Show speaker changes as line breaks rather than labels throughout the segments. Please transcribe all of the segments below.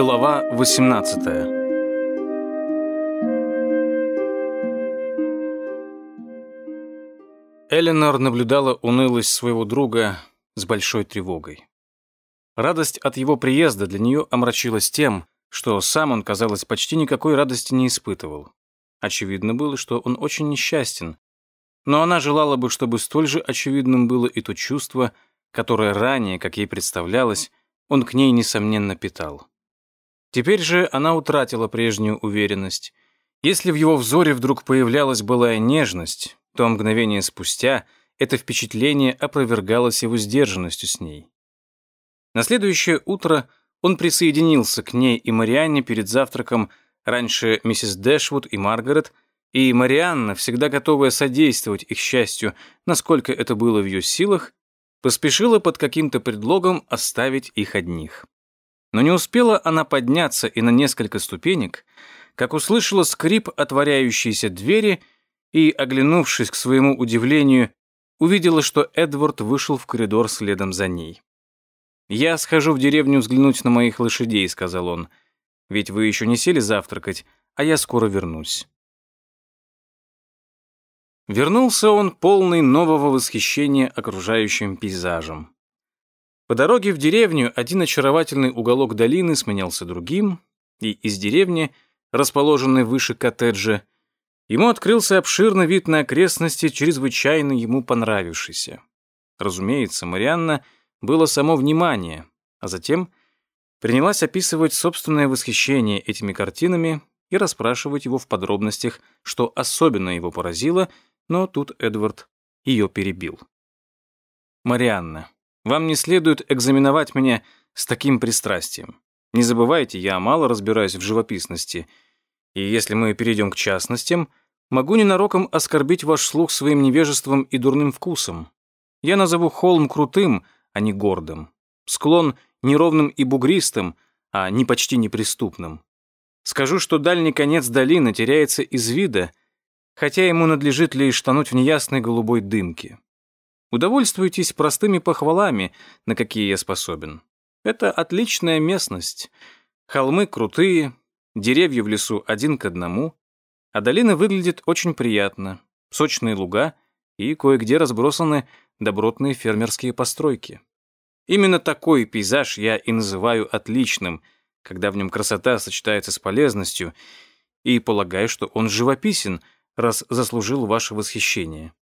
Глава 18 Эленор наблюдала унылость своего друга с большой тревогой. Радость от его приезда для нее омрачилась тем, что сам он, казалось, почти никакой радости не испытывал. Очевидно было, что он очень несчастен, но она желала бы, чтобы столь же очевидным было и то чувство, которое ранее, как ей представлялось, он к ней, несомненно, питал. Теперь же она утратила прежнюю уверенность. Если в его взоре вдруг появлялась былая нежность, то мгновение спустя это впечатление опровергалось его сдержанностью с ней. На следующее утро он присоединился к ней и Марианне перед завтраком раньше миссис Дэшвуд и Маргарет, и Марианна, всегда готовая содействовать их счастью, насколько это было в ее силах, поспешила под каким-то предлогом оставить их одних. Но не успела она подняться и на несколько ступенек, как услышала скрип отворяющейся двери и, оглянувшись к своему удивлению, увидела, что Эдвард вышел в коридор следом за ней. «Я схожу в деревню взглянуть на моих лошадей», — сказал он. «Ведь вы еще не сели завтракать, а я скоро вернусь». Вернулся он полный нового восхищения окружающим пейзажем. По дороге в деревню один очаровательный уголок долины сменялся другим, и из деревни, расположенной выше коттеджа, ему открылся обширный вид на окрестности, чрезвычайно ему понравившийся. Разумеется, Марианна было само внимание, а затем принялась описывать собственное восхищение этими картинами и расспрашивать его в подробностях, что особенно его поразило, но тут Эдвард ее перебил. «Марианна, вам не следует экзаменовать меня с таким пристрастием. Не забывайте, я мало разбираюсь в живописности, и если мы перейдем к частностям, могу ненароком оскорбить ваш слух своим невежеством и дурным вкусом. Я назову холм крутым, а не гордым, склон неровным и бугристым, а не почти неприступным. Скажу, что дальний конец долины теряется из вида, хотя ему надлежит лишь тонуть в неясной голубой дымке. Удовольствуйтесь простыми похвалами, на какие я способен. Это отличная местность. Холмы крутые, деревья в лесу один к одному, а долина выглядит очень приятно. Сочные луга и кое-где разбросаны добротные фермерские постройки. Именно такой пейзаж я и называю отличным, когда в нем красота сочетается с полезностью, и полагаю, что он живописен, раз заслужил ваше восхищение.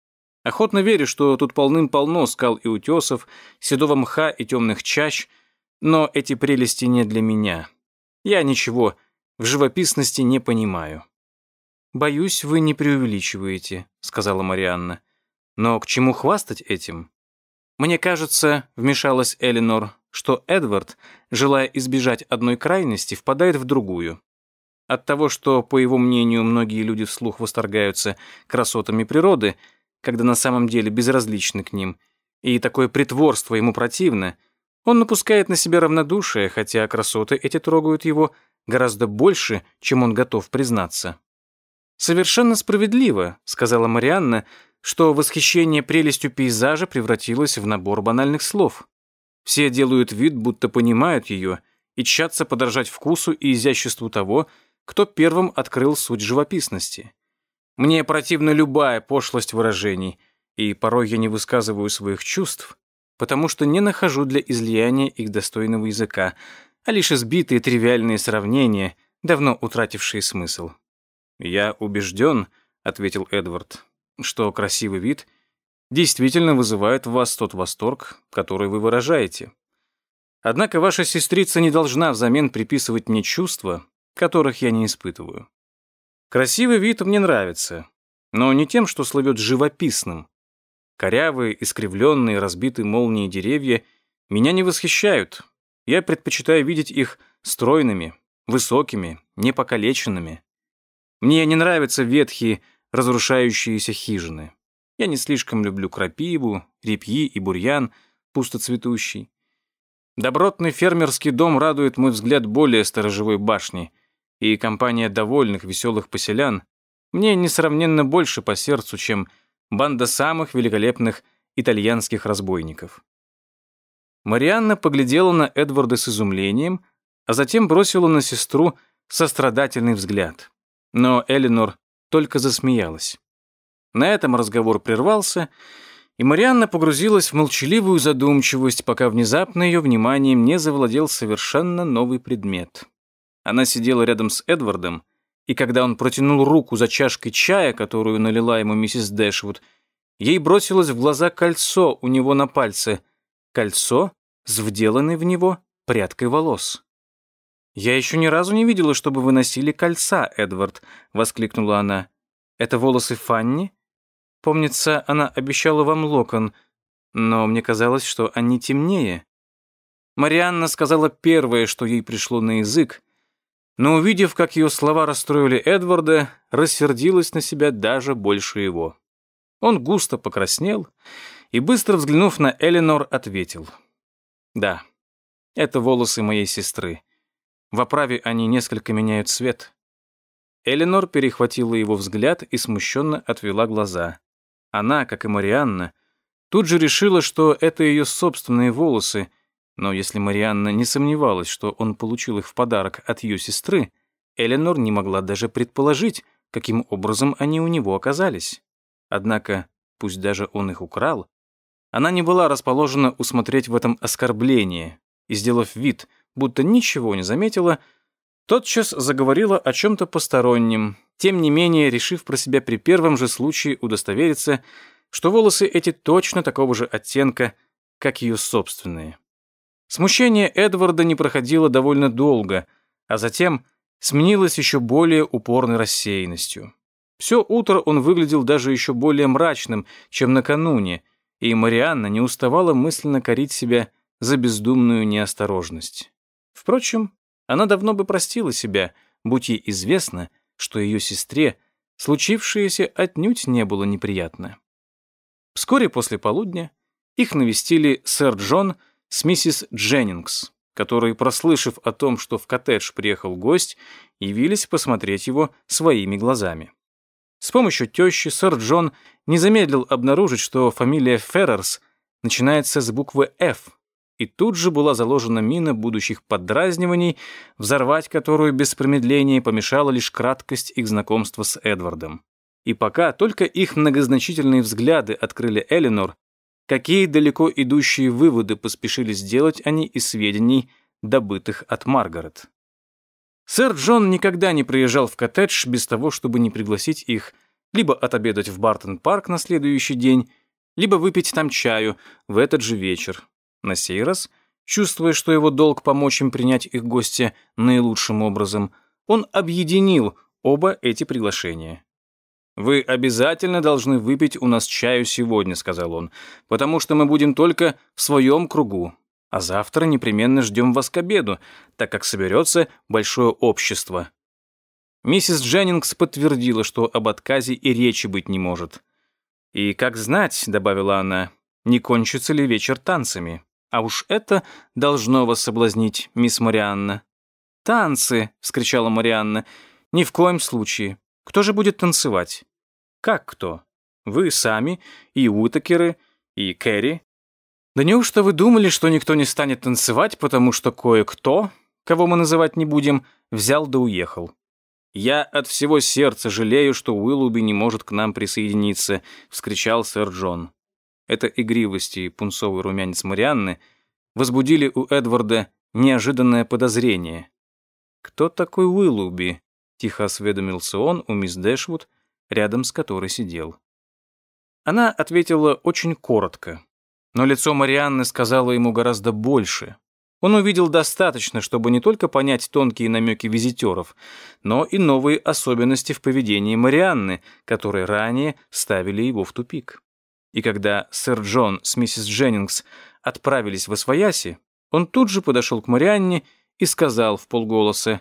Охотно верю, что тут полным-полно скал и утесов, седого мха и темных чащ, но эти прелести не для меня. Я ничего в живописности не понимаю. «Боюсь, вы не преувеличиваете», — сказала Марианна. «Но к чему хвастать этим?» «Мне кажется», — вмешалась Элинор, что Эдвард, желая избежать одной крайности, впадает в другую. От того, что, по его мнению, многие люди вслух восторгаются красотами природы — когда на самом деле безразличны к ним, и такое притворство ему противно, он напускает на себя равнодушие, хотя красоты эти трогают его гораздо больше, чем он готов признаться. «Совершенно справедливо», — сказала Марианна, что восхищение прелестью пейзажа превратилось в набор банальных слов. Все делают вид, будто понимают ее, и тщатся подражать вкусу и изяществу того, кто первым открыл суть живописности. Мне противна любая пошлость выражений, и порой я не высказываю своих чувств, потому что не нахожу для излияния их достойного языка, а лишь избитые тривиальные сравнения, давно утратившие смысл. «Я убежден», — ответил Эдвард, «что красивый вид действительно вызывает в вас тот восторг, который вы выражаете. Однако ваша сестрица не должна взамен приписывать мне чувства, которых я не испытываю. Красивый вид мне нравится, но не тем, что слывет живописным. Корявые, искривленные, разбитые молнии деревья меня не восхищают. Я предпочитаю видеть их стройными, высокими, непокалеченными. Мне не нравятся ветхие, разрушающиеся хижины. Я не слишком люблю крапиву, репьи и бурьян, пустоцветущий. Добротный фермерский дом радует мой взгляд более сторожевой башни — и компания довольных, веселых поселян мне несравненно больше по сердцу, чем банда самых великолепных итальянских разбойников. Марианна поглядела на Эдварда с изумлением, а затем бросила на сестру сострадательный взгляд. Но Эленор только засмеялась. На этом разговор прервался, и Марианна погрузилась в молчаливую задумчивость, пока внезапно ее вниманием не завладел совершенно новый предмет. Она сидела рядом с Эдвардом, и когда он протянул руку за чашкой чая, которую налила ему миссис Дэшвуд, ей бросилось в глаза кольцо у него на пальце. Кольцо с вделанной в него прядкой волос. «Я еще ни разу не видела, чтобы вы носили кольца, Эдвард», — воскликнула она. «Это волосы Фанни? Помнится, она обещала вам локон, но мне казалось, что они темнее». Марианна сказала первое, что ей пришло на язык, но, увидев, как ее слова расстроили Эдварда, рассердилась на себя даже больше его. Он густо покраснел и, быстро взглянув на Эленор, ответил. «Да, это волосы моей сестры. В оправе они несколько меняют цвет. Эленор перехватила его взгляд и смущенно отвела глаза. Она, как и Марианна, тут же решила, что это ее собственные волосы, но если Марианна не сомневалась, что он получил их в подарок от ее сестры, Эленор не могла даже предположить, каким образом они у него оказались. Однако, пусть даже он их украл, она не была расположена усмотреть в этом оскорбление, и, сделав вид, будто ничего не заметила, тотчас заговорила о чем-то постороннем, тем не менее решив про себя при первом же случае удостовериться, что волосы эти точно такого же оттенка, как ее собственные. Смущение Эдварда не проходило довольно долго, а затем сменилось еще более упорной рассеянностью. Все утро он выглядел даже еще более мрачным, чем накануне, и Марианна не уставала мысленно корить себя за бездумную неосторожность. Впрочем, она давно бы простила себя, будь ей известно, что ее сестре случившееся отнюдь не было неприятно. Вскоре после полудня их навестили сэр Джон с миссис Дженнингс, которые, прослышав о том, что в коттедж приехал гость, явились посмотреть его своими глазами. С помощью тещи сэр Джон не замедлил обнаружить, что фамилия Феррерс начинается с буквы «Ф», и тут же была заложена мина будущих поддразниваний, взорвать которую без промедления помешала лишь краткость их знакомства с Эдвардом. И пока только их многозначительные взгляды открыли Эленор, какие далеко идущие выводы поспешили сделать они из сведений, добытых от Маргарет. Сэр Джон никогда не приезжал в коттедж без того, чтобы не пригласить их либо отобедать в Бартон-парк на следующий день, либо выпить там чаю в этот же вечер, на сей раз, чувствуя, что его долг помочь им принять их гостя наилучшим образом, он объединил оба эти приглашения. «Вы обязательно должны выпить у нас чаю сегодня», — сказал он, «потому что мы будем только в своем кругу, а завтра непременно ждем вас к обеду, так как соберется большое общество». Миссис Дженнингс подтвердила, что об отказе и речи быть не может. «И как знать», — добавила она, — «не кончится ли вечер танцами?» А уж это должно вас соблазнить, мисс Марианна. «Танцы!» — вскричала Марианна. «Ни в коем случае. Кто же будет танцевать?» «Как кто? Вы сами, и Уитакеры, и Кэрри. Да неужто вы думали, что никто не станет танцевать, потому что кое-кто, кого мы называть не будем, взял да уехал? Я от всего сердца жалею, что Уиллуби не может к нам присоединиться», — вскричал сэр Джон. Эта игривость и пунцовый румянец Марианны возбудили у Эдварда неожиданное подозрение. «Кто такой Уиллуби?» — тихо осведомился он у мисс Дэшвуд, рядом с которой сидел. Она ответила очень коротко, но лицо Марианны сказало ему гораздо больше. Он увидел достаточно, чтобы не только понять тонкие намеки визитеров, но и новые особенности в поведении Марианны, которые ранее ставили его в тупик. И когда сэр Джон с миссис Дженнингс отправились в Освояси, он тут же подошел к Марианне и сказал в полголоса,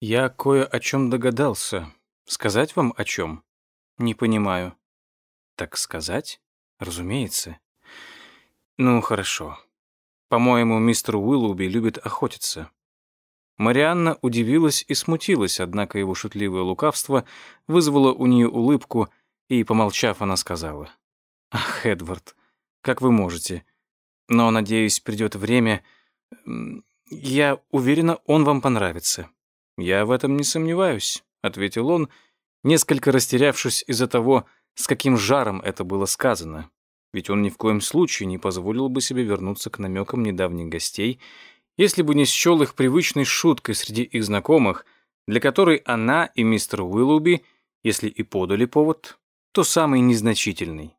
«Я кое о чем догадался. Сказать вам о чем? Не понимаю». «Так сказать? Разумеется». «Ну, хорошо. По-моему, мистер Уиллуби любит охотиться». Марианна удивилась и смутилась, однако его шутливое лукавство вызвало у нее улыбку, и, помолчав, она сказала, Ах, Эдвард, как вы можете. Но, надеюсь, придет время, Я уверена, он вам понравится. Я в этом не сомневаюсь, ответил он, несколько растерявшись из-за того, с каким жаром это было сказано. Ведь он ни в коем случае не позволил бы себе вернуться к намекам недавних гостей, если бы не счел их привычной шуткой среди их знакомых, для которой она и мистер Уиллуби, если и подали повод, то самый незначительный.